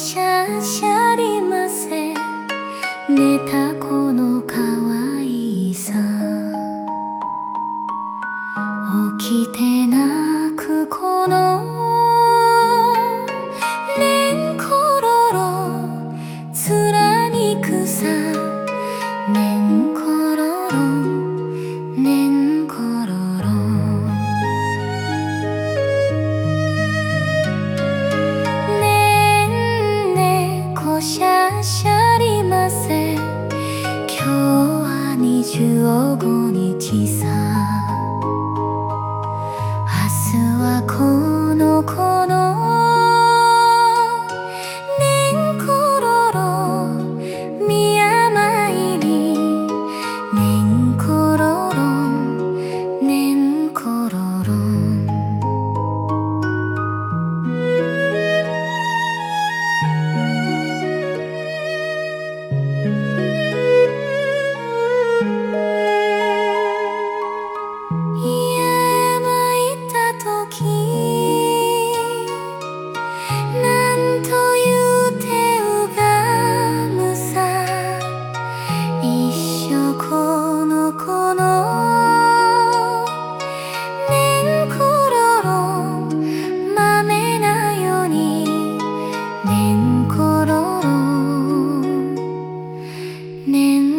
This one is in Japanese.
しゃしゃりませ寝た子の可愛さ。起きて泣くこの空年